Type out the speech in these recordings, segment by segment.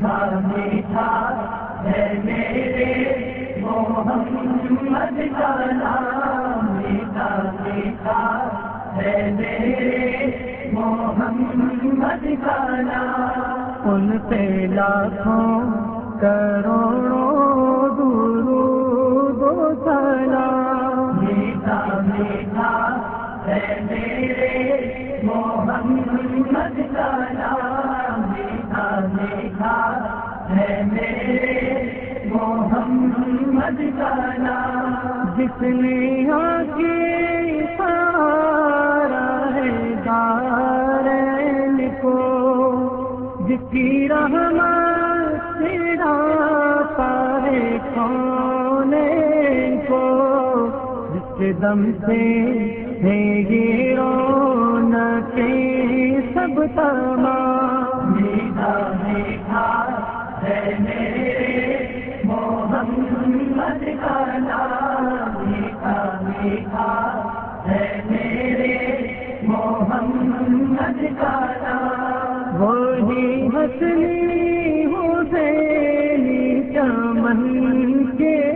میٹھا میٹھا ہے میرے محمد کا نام۔ میٹھا میٹھا ہے میرے محمد کا نام۔ ان پہ لاکھوں کروڑوں درود و سلام۔ میٹھا میٹھا ہے میرے محمد کا نام۔ محمد کا نام جس نے آگے سارا ہے دارین کو۔ جس کی رحمت ڈھانپا ہے کون کو؟ جس کے دم سے ہے یہ رونقیں سب تمام۔ میٹھا میٹھا ہے میرے محمد کا نام میٹھا میٹھا ہے میرے محمد کا نام وہی حسینی چمن کے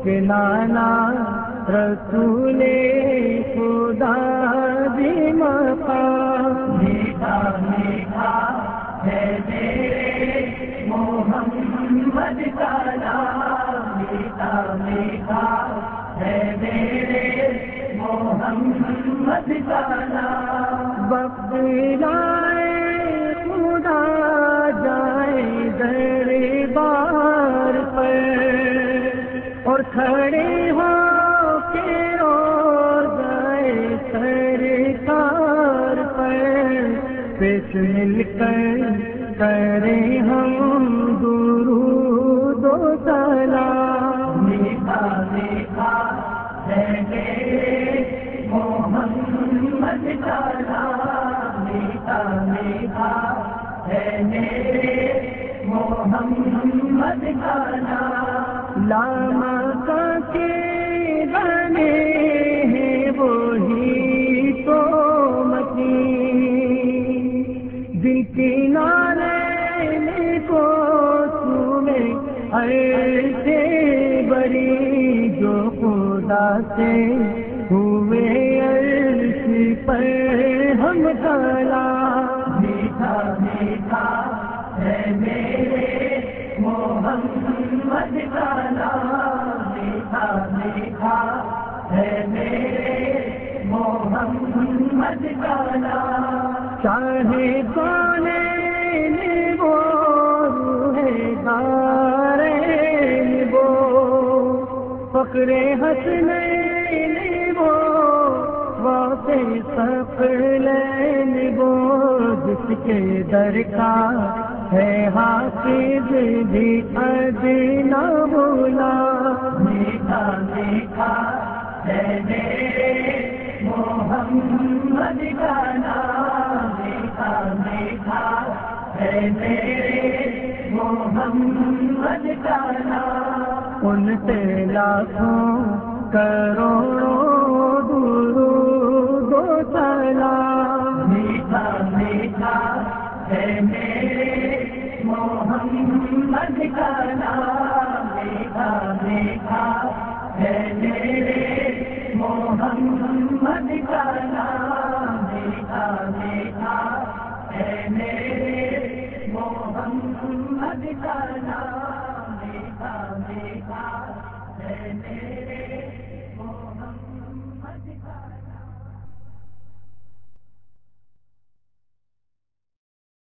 جس کے رسول خدا بھی مقام میٹھا میٹھا ہے میرے محمد کا نام۔ میٹھا میٹھا ہے میرے محمد کا نام۔ وقت خدا جائے دربار اور کھڑے ہو کے رو گئے سرکار پر پیش مل کر کرے ہم درود و سلام۔ میٹھا میٹھا محمد نام۔ میٹھا میٹھا ہے میرے محمد کا نام۔ دل کی نارے کو سنے ایسے بری جو خدا سے ہوئے عرش پر ہم کلا میٹھا میٹھا، ہے میرے محمد کا نام میٹھا میٹھا، ہے میرے محمد کا نام چاہے فقر ہنسنے وہ واقع سقلین وہ جس کے در کا ہے حافظ بھی ادنا بولا میٹھا میٹھا ہے میرے محمد کا نام میٹھا میٹھا ہے میرے محمد کا نام۔ ان سے لاکھوں کروڑوں درود و سلام۔ میٹھا میٹھا ہے میرے محمد کا نام۔ میٹھا میٹھا ہے میرے محمد کا نام۔ میٹھا میٹھا ہے میرے محمد کا نام۔ میٹھا ہے میرے